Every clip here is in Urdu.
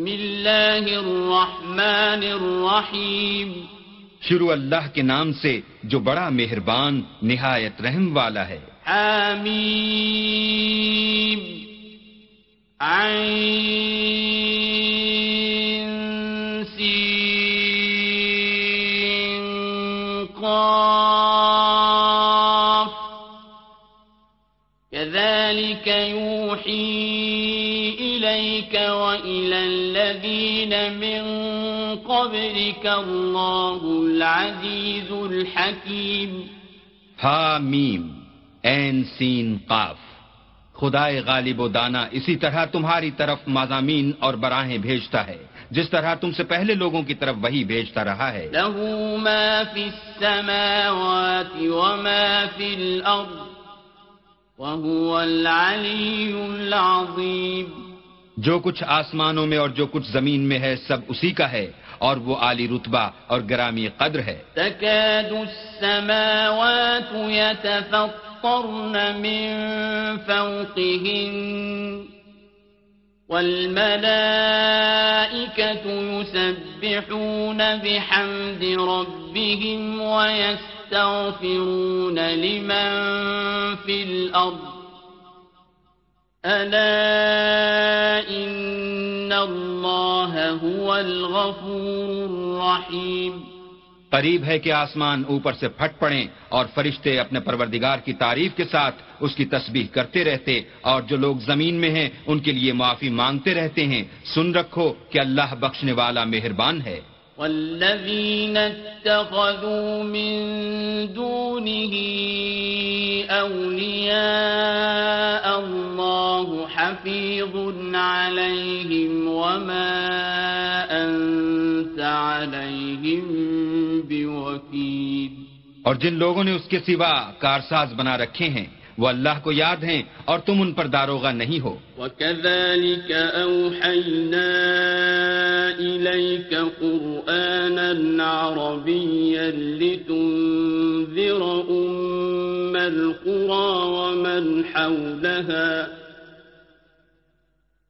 بسم اللہ الرحمن الرحیم۔ شروع اللہ کے نام سے جو بڑا مہربان نہایت رحم والا ہے۔ حمیم عین سین قاف۔ كذلك يوحي الذين من قبلك الله العزيز الحكيم. ہا میم این سین قاف خدائے غالب و دانا اسی طرح تمہاری طرف مضامین اور براہیں بھیجتا ہے جس طرح تم سے پہلے لوگوں کی طرف وہی بھیجتا رہا ہے۔ له ما في السماوات وما في الأرض وهو العلي العظيم۔ جو کچھ آسمانوں میں اور جو کچھ زمین میں ہے، سب اسی کا ہے، اور وہ عالی رتبہ اور گرامی قدر ہے۔ تكاد السماوات يتفطرن من فوقهن والملائكة يسبحون بحمد ربهم ويستغفرون لمن في الأرض ألا إن الله هو الغفور الرحيم قریب ہے کہ آسمان اوپر سے پھٹ پڑیں اور فرشتے اپنے پروردگار کی تعریف کے ساتھ اس کی تسبیح کرتے رہتے اور جو لوگ زمین میں ہیں ان کے لیے معافی مانگتے رہتے ہیں۔ سن رکھو کہ اللہ بخشنے والا مہربان ہے۔ والذين اتخذوا من دونه أولياء الله حفيظ عليهم وما أنت عليهم بوكيل. اور جن لوگوں نے اس کے سوا کارساز بنا رکھے ہیں وہ اللہ کو یاد ہیں اور تم ان پر داروغہ نہیں ہو۔ وكذلك أوحينا إليك قرآنا عربيا لتنذر أم القرى ومن حولها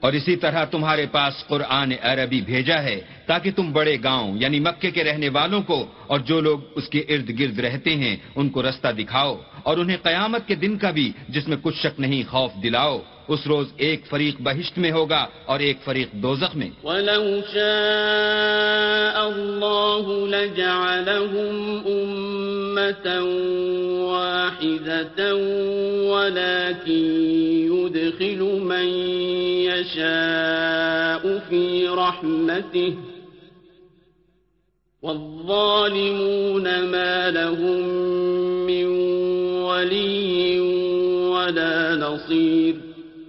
اور اسی طرح تمہارے پاس قرآن عربی بھیجا ہے تاکہ تم بڑے گاؤں یعنی مکے کے رہنے والوں کو اور جو لوگ اس کے ارد گرد رہتے ہیں ان کو رستہ دکھاؤ اور انہیں قیامت کے دن کا بھی جس میں کچھ شک نہیں خوف دلاؤ، اس روز ایک فریق بہشت میں ہوگا اور ایک فریق دوزخ میں۔ ولو شاء الله لجعلهم أمة واحدة ولكن يدخل من يشاء في رحمته والظالمون ما لهم من ولي ولا نصير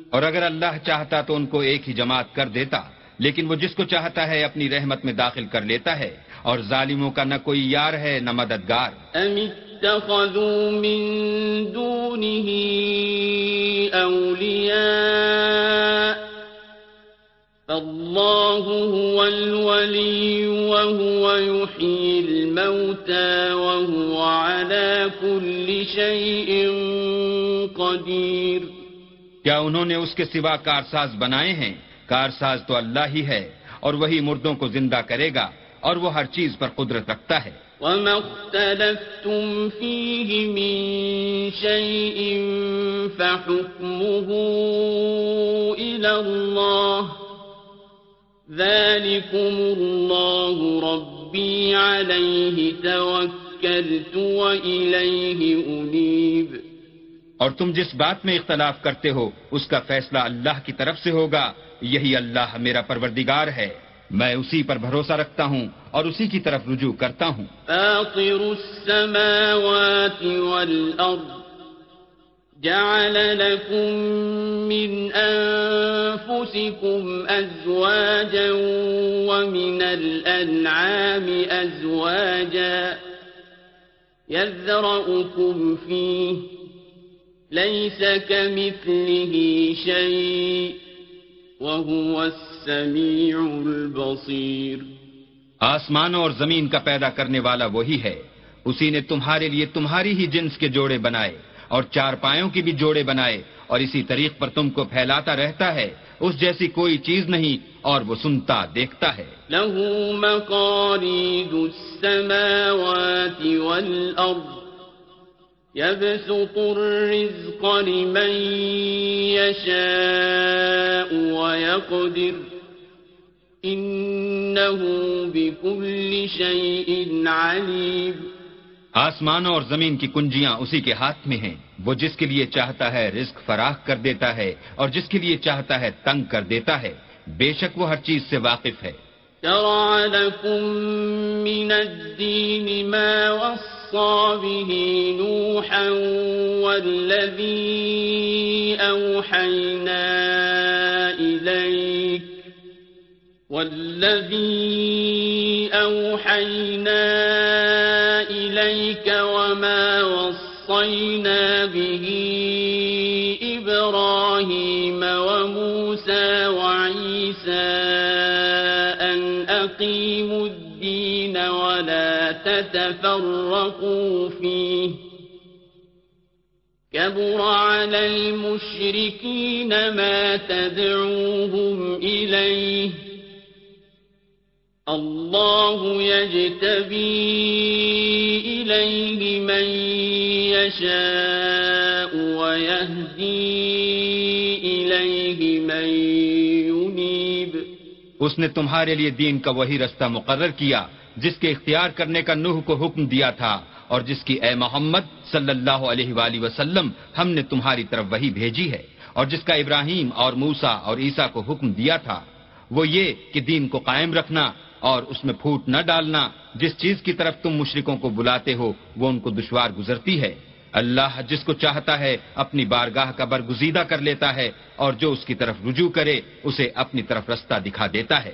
اور اگر اللہ چاہتا تو ان کو ایک ہی جماعت کر دیتا لیکن وہ جس کو چاہتا ہے اپنی رحمت میں داخل کر لیتا ہے اور ظالموں کا نہ کوئی یار ہے نہ مددگار۔ أم اتخذوا من دونه أولياء فالله هو الولي وهو يحيي الموتى وهو على كل شيء قدير۔ کیا انہوں نے اس کے سوا کارساز بنائے ہیں؟ کارساز تو اللہ ہی ہے اور وہی مردوں کو زندہ کرے گا۔ اور وہ ہر چیز پر قدرت رکھتا ہے۔ وما اختلفتم فيه من شيء فحكمه إلى الله ذلكم الله ربي عليه توكلت وإليه أنيب اور تم جس بات میں اختلاف کرتے ہو اس کا فیصلہ اللہ کی طرف سے ہوگا۔ یہی اللہ میرا پروردگار ہے۔ میں اسی پر بھروسہ رکھتا ہوں اور اسی کی طرف رجوع کرتا ہوں۔ فاطر السماوات والأرض جعل لكم من أنفسكم أزواجا ومن الأنعام أزواجا يذرأكم فيه، ليس كمثله شيء. وهو السميع البصير۔ آسمانوں اور زمین کا پیدا کرنے والا وہی ہے۔ اسی نے تمہارے لیے تمہاری ہی جنس کے جوڑے بنائے اور چار پایوں کی بھی جوڑے بنائے اور اسی طریق پر تم کو پھیلاتا رہتا ہے۔ اس جیسی کوئی چیز نہیں اور وہ سنتا دیکھتا ہے۔ له مقاليد السماوات والأرض۔ يبسط الرزق لمن يشاء ويقدر إنه بكل شيء عليم آسمانوں اور زمین کی کنجیاں اسی کے ہاتھ میں ہیں۔ وہ جس کے لیے چاہتا ہے رزق فراخ کر دیتا ہے اور جس کے لیے چاہتا ہے تنگ کر دیتا ہے بے شک وہ ہر چیز سے واقف ہے۔ شرع لكم من الدين ما وصى به نوحا والذي أوحينا إليك والذي أوحينا إليك وما وصينا به إبراهيم ولا فيه. كبر على المشركين ما تدعوهم إليه. الله يجتبي إليه من يشاء ويهدي إليه من ينيب. اس نے تمہارے لیے دین کا وہی رستہ مقرر کیا جس کے اختیار کرنے کا نوح کو حکم دیا تھا اور جس کی اے محمد صلی اللہ علیہ وآلہ وسلم ہم نے تمہاری طرف وہی بھیجی ہے اور جس کا ابراہیم اور موسا اور عیسیٰ کو حکم دیا تھا، وہ یہ کہ دین کو قائم رکھنا اور اس میں پھوٹ نہ ڈالنا، جس چیز کی طرف تم مشرکوں کو بلاتے ہو، وہ ان کو دشوار گزرتی ہے۔ اللہ جس کو چاہتا ہے، اپنی بارگاہ کا برگزیدہ کر لیتا ہے اور جو اس کی طرف رجوع کرے، اسے اپنی طرف رستہ دکھا دیتا ہے۔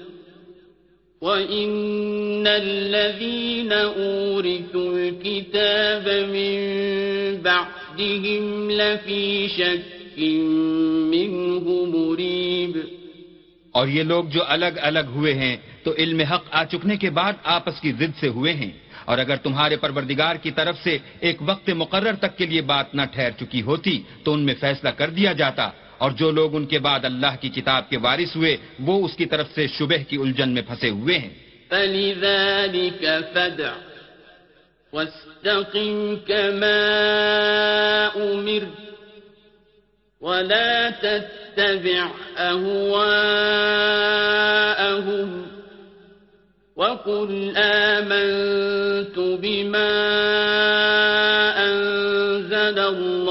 وإن الذين أورثوا الكتاب من بعدهم لفي شك منه مريب۔ اور یہ لوگ جو الگ الگ ہوئے ہیں، تو علم حق آ چکنے کے بعد آپس کی ضد سے ہوئے ہیں۔ اور اگر تمہارے پروردگار کی طرف سے ایک وقت مقرر تک کے لیے بات نہ ٹھہر چکی ہوتی، تو ان میں فیصلہ کر دیا جاتا۔ اور جو لوگ ان کے بعد اللہ کی کتاب کے وارث ہوئے، وہ اس کی طرف سے شبہ کی الجھن میں پھنسے ہوئے ہیں۔ فلذلك فدع واستقم كما أمرت ولا تتبع أهواءهم وقل آمنت بما أنزل الله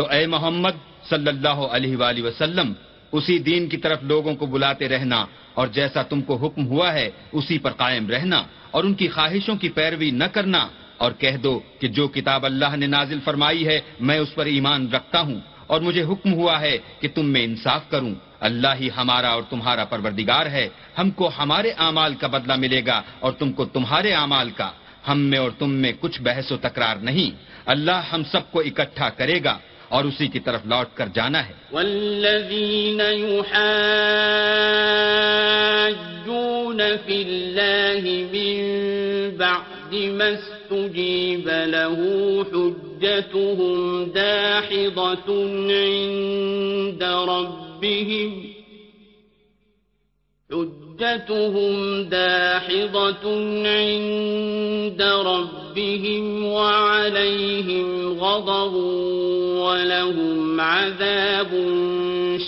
تو اے محمد صلی اللہ علیہ وآلہ وسلم، اسی دین کی طرف لوگوں کو بلاتے رہنا، اور جیسا تم کو حکم ہوا ہے، اسی پر قائم رہنا، اور ان کی خواہشوں کی پیروی نہ کرنا۔ اور کہہ دو کہ جو کتاب اللہ نے نازل فرمائی ہے، میں اس پر ایمان رکھتا ہوں، اور مجھے حکم ہوا ہے کہ تم میں انصاف کروں۔ اللہ ہی ہمارا اور تمہارا پروردگار ہے، ہم کو ہمارے اعمال کا بدلہ ملے گا، اور تم کو تمہارے اعمال کا۔ ہم میں اور تم میں کچھ بحث و تکرار نہیں۔ اللہ ہم سب کو اکٹھا کرے گا۔ اور اسی کی طرف لوٹ کر جانا ہے۔ والذين يحاجون في الله من بعد ما استجيب له حجتهم حجتهم داحضة عند ربهم حجتهم داحضة عند ربهم وعليهم غضب ولهم عذاب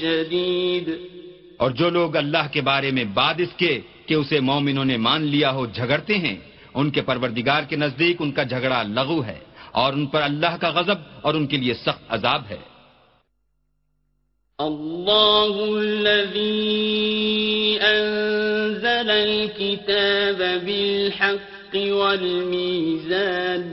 شديد. اور جو لوگ اللہ کے بارے میں بعد اس کے کہ اسے مومنوں نے مان لیا ہو جھگڑتے ہیں، ان کے پروردگار کے نزدیک ان کا جھگڑا لغو ہے اور ان پر اللہ کا غضب اور ان کے لیے سخت عذاب ہے۔ الله الذي أنزل الكتاب بالحق والميزان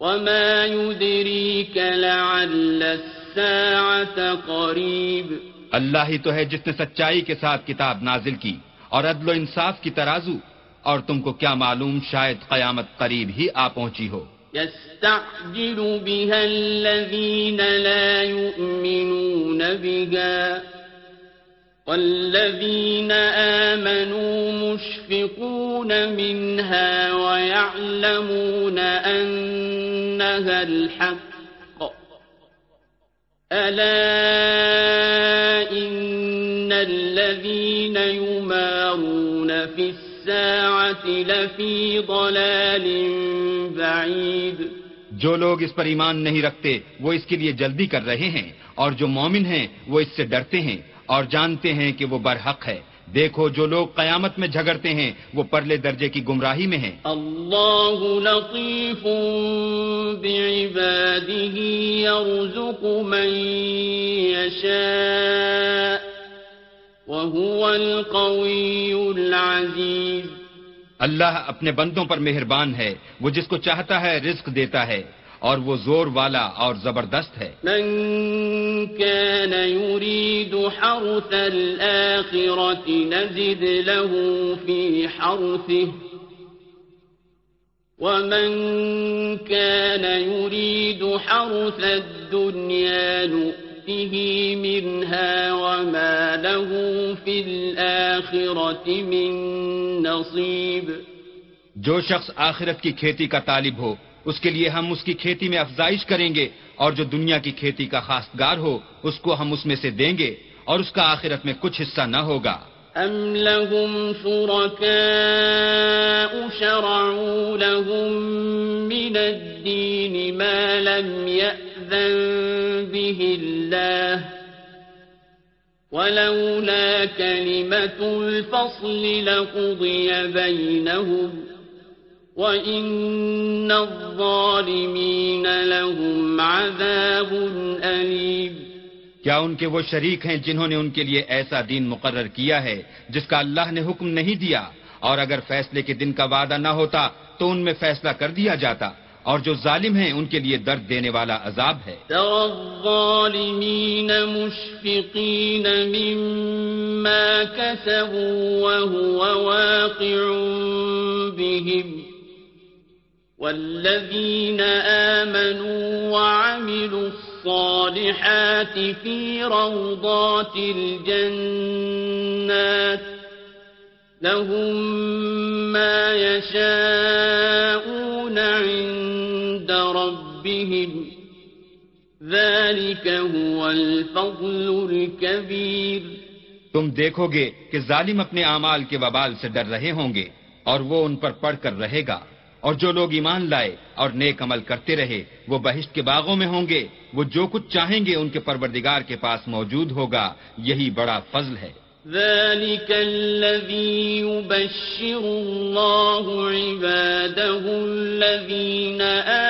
وما يدريك لعل الساعة قريب اللہ ہی تو ہے جس نے سچائی کے ساتھ کتاب نازل کی اور عدل و انصاف کی ترازو اور تم کو کیا معلوم شاید قیامت قریب ہی آ پہنچی ہو۔ يستعجل بها الذين لا يؤمنون بها والذين آمنوا مشفقون منها ويعلمون أنها الحق ألا إن الذين يمارون في السماء الساعة لفي ضلال بعيد. جو لوگ اس پر ایمان نہیں رکھتے وہ اس کے لیے جلدی کر رہے ہیں اور جو مومن ہیں وہ اس سے ڈرتے ہیں اور جانتے ہیں کہ وہ برحق ہے۔ دیکھو جو لوگ قیامت میں جھگڑتے ہیں وہ پرلے درجے کی گمراہی میں ہیں۔ الله لطيف بعباده يرزق من يشاء وهو القوي العزيز۔ اللہ اپنے بندوں پر مہربان ہے وہ جس کو چاہتا ہے رزق دیتا ہے اور وہ زور والا اور زبردست ہے۔ من كان يريد حرث الآخرة نزد له في حرثه ومن كان يريد حرث الدنيا نؤته منها وما له في الآخرة من نصيب۔ جو شخص آخرت کی کھیتی کا طالب ہو اس کے لیے ہم اس کی کھیتی میں افزائش کریں گے اور جو دنیا کی کھیتی کا خاصگار ہو اس کو ہم اس میں سے دیں گے اور اس کا آخرت میں کچھ حصہ نہ ہوگا۔ أم لهم شركاء شرعوا لهم من الدين ما لم يأذن به الله ولولا كلمة الفصل لقضي بينهم وإن الظالمين لهم عذاب أليم کیا ان کے وہ شریک ہیں جنہوں نے ان کے لیے ایسا دین مقرر کیا ہے جس کا اللہ نے حکم نہیں دیا اور اگر فیصلے کے دن کا وعدہ نہ ہوتا تو ان میں فیصلہ کر دیا جاتا اور جو ظالم ہیں ان کے لیے درد دینے والا عذاب ہے۔ ترى الظالمين مشفقين مما كسبوا وهو واقع بهم والذين آمنوا وعملوا الصالحات في روضات الجنات لهم ما يشاءون عند ربهم ذلك هو الفضل الكبير تم دیکھو گے کہ ظالم اپنے اعمال کے وبال سے ڈر رہے ہوں گے اور وہ ان پر پڑھ کر رہے گا اور جو لوگ ایمان لائے اور نیک عمل کرتے رہے وہ بہشت کے باغوں میں ہوں گے وہ جو کچھ چاہیں گے ان کے پروردگار کے پاس موجود ہوگا یہی بڑا فضل ہے۔ ذلك الذي يبشر الله عباده الذين آمنوا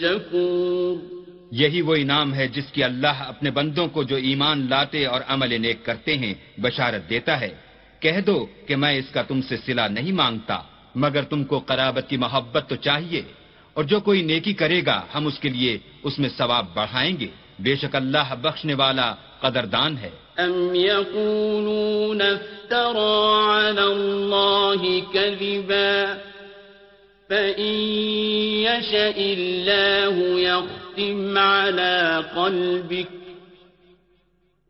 شكور یہی وہ انعام ہے جس کی اللہ اپنے بندوں کو جو ایمان لاتے اور عمل نیک کرتے ہیں بشارت دیتا ہے۔ کہہ دو کہ میں اس کا تم سے صلہ نہیں مانگتا مگر تم کو قرابت کی محبت تو چاہیے۔ اور جو کوئی نیکی کرے گا ہم اس کے لیے اس میں ثواب بڑھائیں گے۔ بے شک اللہ بخشنے والا قدردان ہے۔ أم يقولون افترى على الله كذبا فإن يشأ الله يختم على قلبك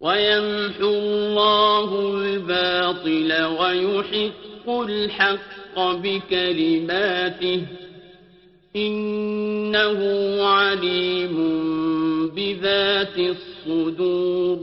ويمحو الله الباطل ويحق الحق بكلماته إنه عليم بذات الصدور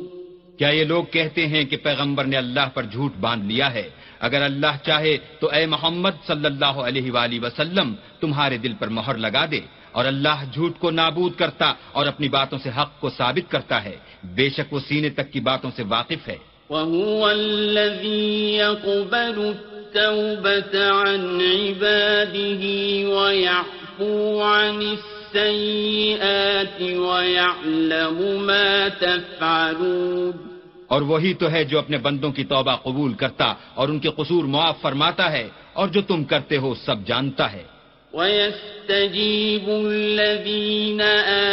کیا یہ لوگ کہتے ہیں کہ پیغمبر نے اللہ پر جھوٹ باندھ لیا ہے؟ اگر اللہ چاہے تو اے محمد صلی اللہ علیہ وآلہ وسلم تمہارے دل پر مہر لگا دے اور اللہ جھوٹ کو نابود کرتا اور اپنی باتوں سے حق کو ثابت کرتا ہے۔ بے شک وہ سینے تک کی باتوں سے واقف ہے۔ وهو الذي يقبل التوبة عن عباده ويعفو عن السيئات ويعلم ما تفعلون اور وہی تو ہے جو اپنے بندوں کی توبہ قبول کرتا اور ان کے قصور معاف فرماتا ہے اور جو تم کرتے ہو سب جانتا ہے۔ ويستجيب الذين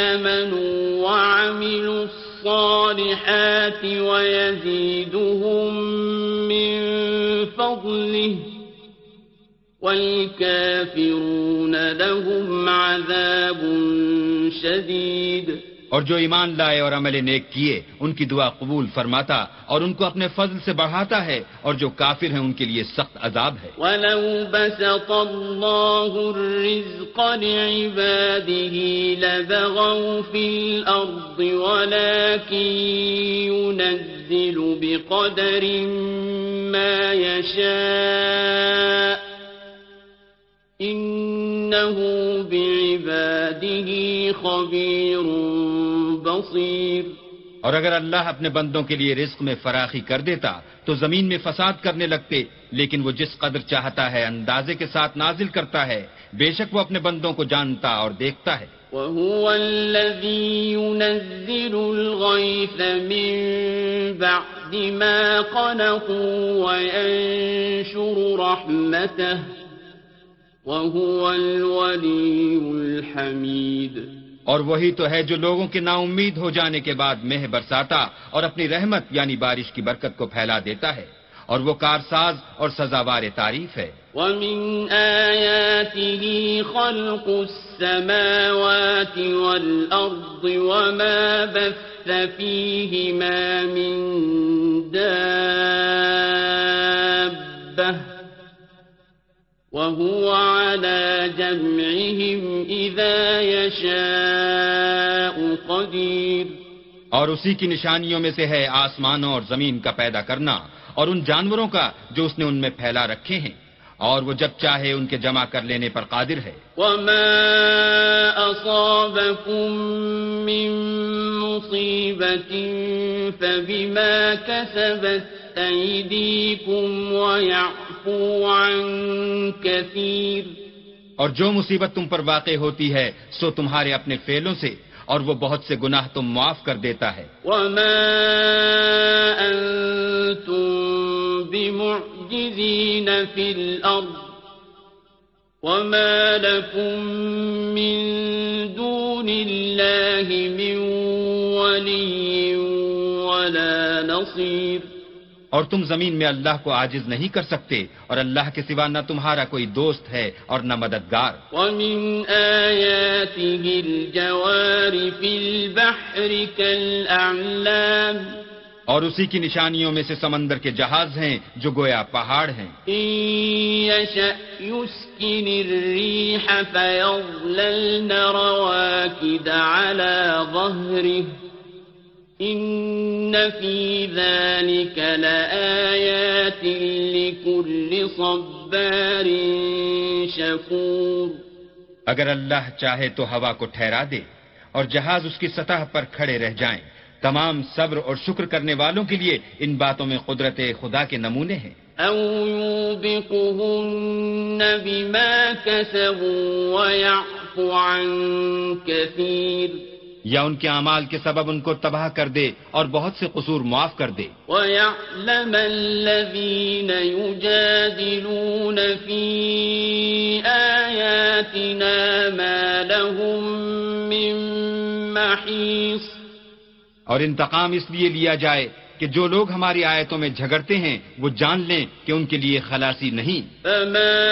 آمنوا وعملوا الصالحات ويزيدهم من فضله والكافرون لهم عذاب شديد۔ اور جو ایمان لائے اور عمل نیک کیے، ان کی دعا قبول فرماتا اور ان کو اپنے فضل سے بڑھاتا ہے اور جو کافر ہیں، ان کے لیے سخت عذاب ہے۔ ولو بسط الله الرزق لعباده لبغوا في الأرض ولكن ينزل بقدر ما يشاء إنه بعباده خبير بصير اور اگر اللہ اپنے بندوں کے لیے رزق میں فراخی کر دیتا تو زمین میں فساد کرنے لگتے لیکن وہ جس قدر چاہتا ہے اندازے کے ساتھ نازل کرتا ہے بے شک وہ اپنے بندوں کو جانتا اور دیکھتا ہے۔ وهو الذي ينزل الغيث من بعد ما قنطوا وينشر رحمته وهو الولي الحميد۔ اور وہی تو ہے جو لوگوں کے نا امید ہو جانے کے بعد مہ برساتا اور اپنی رحمت یعنی بارش کی برکت کو پھیلا دیتا ہے اور وہ کارساز اور سزاوار تعریف ہے۔ ومن آياته خلق السماوات والأرض وما بث فيهما من دابة وهو على جمعهم إذا يشاء قدير۔ اور اسی کی نشانیوں میں سے ہے آسمانوں اور زمین کا پیدا کرنا اور ان جانوروں کا جو اس نے ان میں پھیلا رکھے ہیں۔ اور وہ جب چاہے ان کے جمع کر لینے پر قادر ہے۔ وما أصابكم من مصيبة فبما كسبت أيديكم ويعفو عن كثير اور جو مصیبت تم پر واقع ہوتی ہے سو تمہارے اپنے فعلوں سے اور وہ بہت سے گناہ تم معاف کر دیتا ہے۔ وما أنتم بمعجزين في الأرض وما لكم من دون الله من ولي ولا نصير۔ اور تم زمین میں اللہ کو عاجز نہیں کر سکتے اور اللہ کے سوا نہ تمہارا کوئی دوست ہے اور نہ مددگار۔ ومن آياته الجوار في البحر كالأعلام اور اسی کی نشانیوں میں سے سمندر کے جہاز ہیں جو گویا پہاڑ ہیں۔ يسكن الريح فيظللن رواكد على ظهره إن في ذلك لآيات لكل صبار شكور اگر اللہ چاہے تو ہوا کو ٹھہرا دے اور جہاز اس کی سطح پر کھڑے رہ جائیں۔ تمام صبر اور شکر کرنے والوں کے لیے ان باتوں میں قدرت خدا کے نمونے ہیں۔ أو يوبقهن بما كسبوا ويعفو عن كثير یا ان کے اعمال کے سبب ان کو تباہ کر دے اور بہت سے قصور معاف کر دے۔ وَيَعْلَمَ الَّذِينَ يُجَادِلُونَ فِي آيَاتِنَا مَا لَهُم مِّن مَّحِيصٍ۔ اور انتقام اس لیے لیا جائے کہ جو لوگ ہماری آیتوں میں جھگڑتے ہیں وہ جان لیں کہ ان کے لیے خلاصی نہیں۔ فما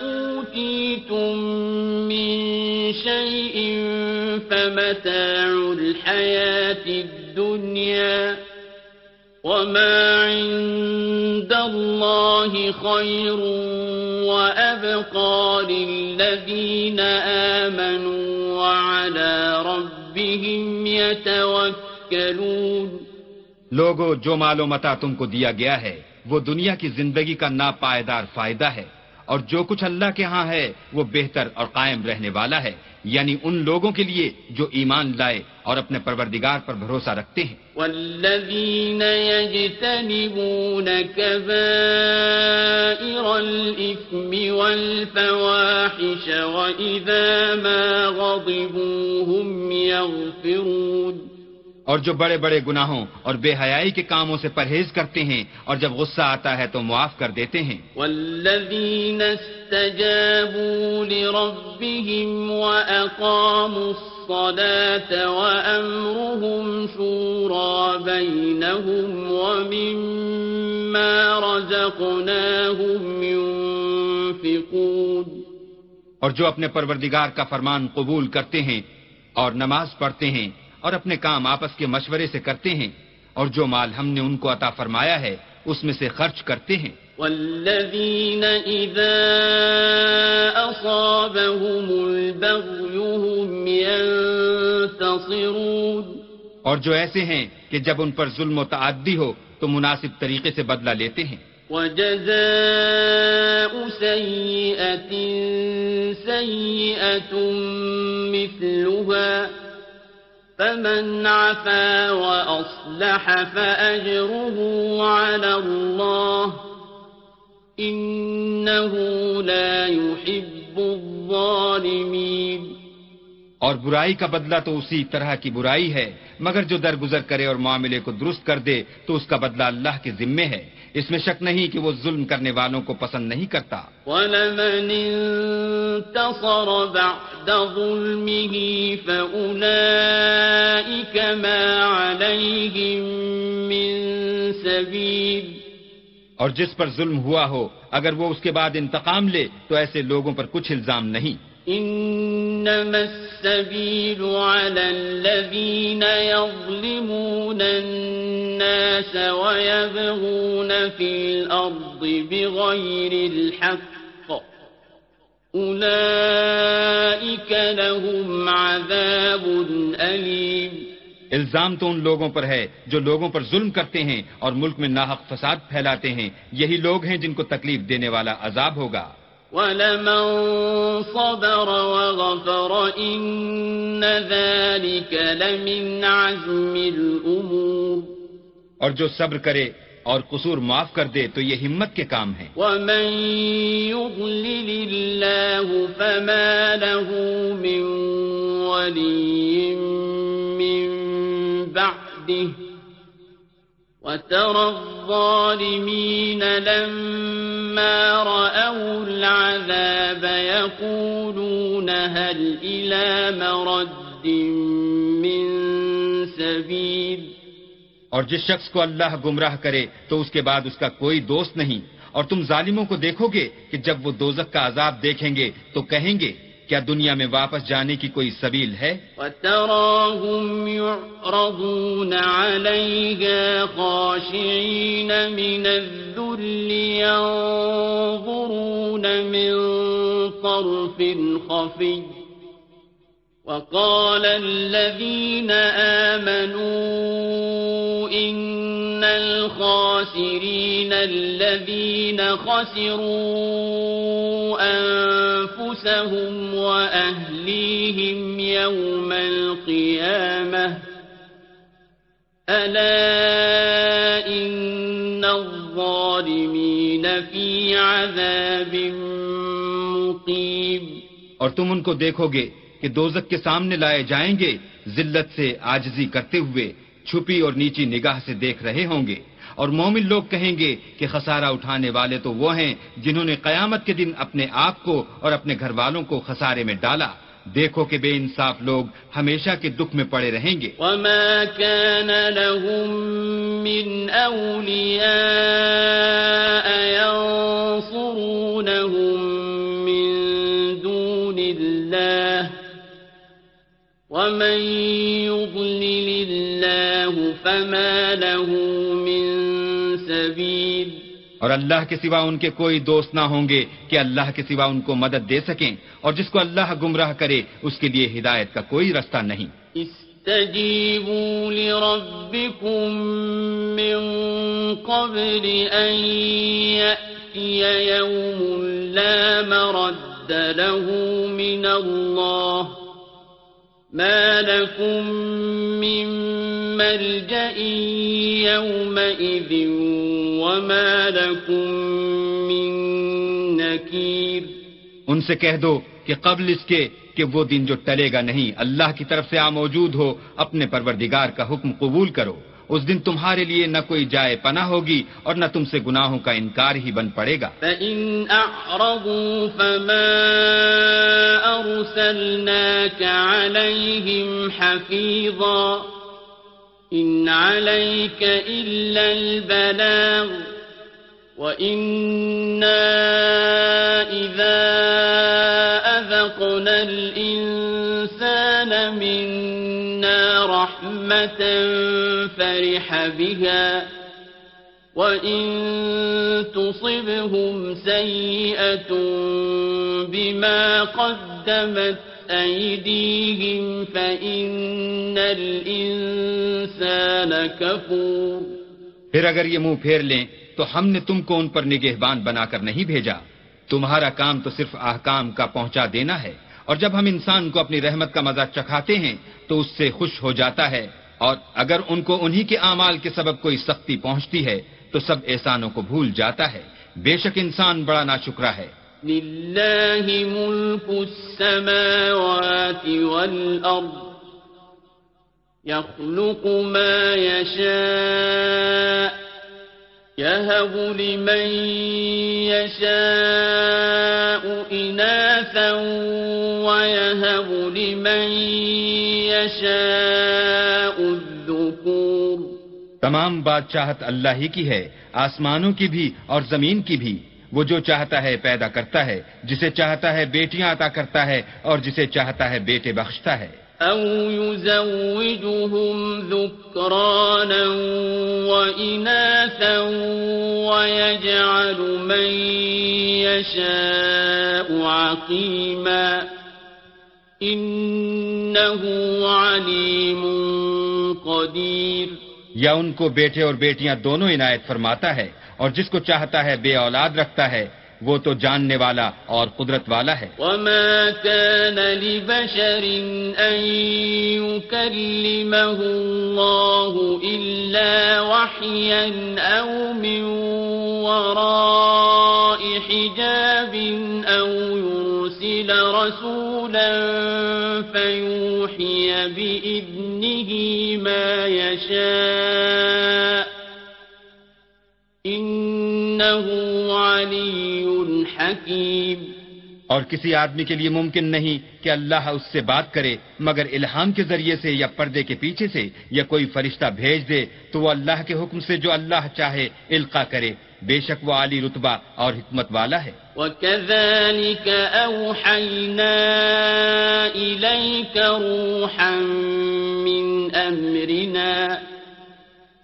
أوتيتم من شيء فمتاع الحياة الدنيا وما عند الله خير وأبقى للذين آمنوا وعلى ربهم يتوكلون لوگو، جو مال و متا تم کو دیا گیا ہے، وہ دنیا کی زندگی کا ناپائیدار فائدہ ہے، اور جو کچھ اللہ کے ہاں ہے، وہ بہتر اور قائم رہنے والا ہے۔ یعنی ان لوگوں کے لیے جو ایمان لائے اور اپنے پروردگار پر بھروسہ رکھتے ہیں۔ والذین یجتنبون کبائر الاثم والفواحش وإذا ما غضبوا هم يغفرون اور جو بڑے بڑے گناہوں اور بے حیائی کے کاموں سے پرہیز کرتے ہیں اور جب غصہ آتا ہے تو معاف کر دیتے ہیں۔ والذین استجابوا لربهم وأقاموا الصلاة وأمرهم بينهم ومما رزقناهم ينفقون۔ اور جو اپنے پروردگار کا فرمان قبول کرتے ہیں اور نماز پڑھتے ہیں اور اپنے کام آپس کے مشورے سے کرتے ہیں اور جو مال ہم نے ان کو عطا فرمایا ہے اس میں سے خرچ کرتے ہیں۔ والذین اذا اصابهم البغی هم ينتصرون اور جو ایسے ہیں کہ جب ان پر ظلم و تعدی ہو تو مناسب طریقے سے بدلہ لیتے ہیں۔ وجزاء سيئة سيئة مثلها فمن عفا وأصلح فأجره على الله إنه لا يحب الظالمين اور برائی کا بدلہ تو اسی طرح کی برائی ہے مگر جو درگزر کرے اور معاملے کو درست کر دے تو اس کا بدلہ اللہ کے ذمے ہے۔ اس میں شک نہیں کہ وہ ظلم کرنے والوں کو پسند نہیں کرتا۔ وَلَمَنِ انتصر بعد ظلمه فأولئك ما عليهم من سبيل۔ اور جس پر ظلم ہوا ہو اگر وہ اس کے بعد انتقام لے تو ایسے لوگوں پر کچھ الزام نہیں۔ إنما السبيل على الذين يظلمون الناس ويبغون في الأرض بغير الحق. أولئك لهم عذاب أليم. الزام تو ان لوگوں پر ہے جو لوگوں پر ظلم کرتے ہیں اور ملک میں ناحق فساد پھیلاتے ہیں. یہی لوگ ہیں جن کو تکلیف دینے والا عذاب ہوگا. ولمن صبر وغفر إن ذلك لمن عزم الأمور اور جو صبر کرے اور قصور معاف کر دے تو یہ ہمت کے کام ہیں ومن يضلل الله فما له من ولي من بعده وترى الظالمين لما رأوا العذاب يقولون هل إلى مرد من سبيل؟ اور جس شخص کو اللہ گمراہ کرے تو اس کے بعد اس کا کوئی دوست نہیں۔ اور تم ظالموں کو دیکھو گے کہ جب وہ دوزک کا عذاب دیکھیں گے تو کہیں گے کیا دنیا میں واپس جانے کی کوئی سبیل ہے؟ وَتَرَاهُمْ يُعْرَضُونَ عَلَيْهَا خَاشِعِينَ مِنَ الذُّلِّ يَنظُرُونَ مِن طَرْفٍ خَفِيٍّ وقال الذين آمنوا إن الخاسرين الذين خسروا أنفسهم وأهليهم يوم القيامة ألا إن الظالمين في عذاب مقيم اور تم ان کو دیکھو گے کہ دوزک کے سامنے لائے جائیں گے، ذلت سے آجزی کرتے ہوئے چھپی اور نیچی نگاہ سے دیکھ رہے ہوں گے۔ اور مومن لوگ کہیں گے کہ خسارہ اٹھانے والے تو وہ ہیں جنہوں نے قیامت کے دن اپنے آپ کو اور اپنے گھر والوں کو خسارے میں ڈالا۔ دیکھو کہ بے انصاف لوگ ہمیشہ کے دکھ میں پڑے رہیں گے۔ وما كان لهم من أولياء ينصرونهم ومن يضلل الله فما له من سبيل اور اللہ کے سوا ان کے کوئی دوست نہ ہوں گے کہ اللہ کے سوا ان کو مدد دے سکیں اور جس کو اللہ گمراہ کرے اس کے لیے ہدایت کا کوئی رستہ نہیں۔ استجیبوا لربکم من قبل ان یأتی یوم لا مرد له من اللہ۔ ما لكم من ملجأ يومئذ وما لكم من نكير ان سے کہہ دو کہ قبل اس کے کہ وہ دن جو ٹلے گا نہیں، اللہ کی طرف سے آ موجود ہو، اپنے پروردگار کا حکم قبول کرو۔ اس دن تمہارے لیے نہ کوئی جائے پناہ ہوگی اور نہ تم سے گناہوں کا انکار ہی بن پڑے گا۔ فَإِنْ أَعْرَضُوا فَمَا أَرْسَلْنَاكَ عَلَيْهِمْ حَفِيظًا إِنْ عَلَيْكَ إِلَّا الْبَلَاغُ وَإِنَّا إِذَا أَذَقْنَا الْإِنسَانَ مِنَّا رَحْمَةً فَرِحَ بِهَا وَإِن تصبهم سيئة بما قدمت أيديهم فإن الإنسان كفور پھر اگر یہ منہ پھیر لیں، تو ہم نے تم کو ان پر نگہبان بنا کر نہیں بھیجا۔ تمہارا کام تو صرف احکام کا پہنچا دینا ہے۔ اور جب ہم انسان کو اپنی رحمت کا مزہ چکھاتے ہیں تو اس سے خوش ہو جاتا ہے اور اگر ان کو انہی کے اعمال کے سبب کوئی سختی پہنچتی ہے تو سب احسانوں کو بھول جاتا ہے۔ بے شک انسان بڑا ناشکرا ہے۔ لله ملك السماوات والأرض يخلق ما يشاء يهب لمن يشاء إناثا ويهب لمن يشاء الذكور. تمام بادشاہت اللہ ہی کی ہے، آسمانوں کی بھی اور زمین کی بھی۔ وہ جو چاہتا ہے پیدا کرتا ہے، جسے چاہتا ہے بیٹیاں عطا کرتا ہے اور جسے چاہتا ہے بیٹے بخشتا ہے۔ أو يزوجهم ذكرانا وإناثا ويجعل من يشاء عقيما إنه عليم قدير یا ان کو بیٹے اور بیٹیاں دونوں عنایت فرماتا ہے اور جس کو چاہتا ہے بے اولاد رکھتا ہے وہ تو جاننے والا اور قدرت والا ہے۔ وما كان لبشر أن يكلمه الله إلا وحيا أو من وراء حجاب أو يرسل رسولا فيوحي بإذنه ما يشاء حكيم اور کسی آدمی کے لیے ممکن نہیں کہ اللہ اس سے بات کرے مگر الہام کے ذریعے سے یا پردے کے پیچھے سے یا کوئی فرشتہ بھیج دے تو وہ اللہ کے حکم سے جو اللہ چاہے القا کرے۔ بے شک وہ عالی رتبہ اور حکمت والا ہے۔ وكذلك أوحينا إليك روحا من أمرنا۔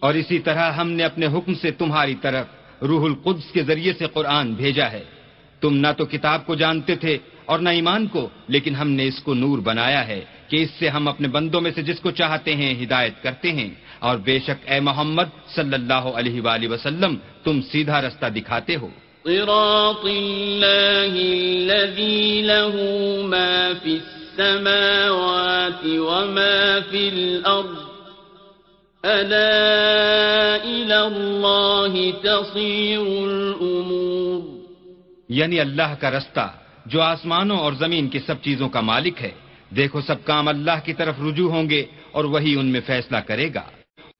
اور اسی طرح ہم نے اپنے حکم سے تمہاری طرف روح القدس کے ذریعے سے قرآن بھیجا ہے۔ تم نہ تو کتاب کو جانتے تھے اور نہ ایمان کو، لیکن ہم نے اس کو نور بنایا ہے کہ اس سے ہم اپنے بندوں میں سے جس کو چاہتے ہیں ہدایت کرتے ہیں۔ اور بے شک اے محمد صلی اللہ علیہ وآلہ وسلم، تم سیدھا رستہ دکھاتے ہو۔ صراط الله الذي له ما في السماوات وما في الأرض ألا إلى الله تصير الأمور. یعنی اللہ کا رستہ جو آسمانوں اور زمین کی سب چیزوں کا مالک ہے، دیکھو سب کام اللہ کی طرف رجوع ہوں گے اور وہی ان میں فیصلہ کرے گا۔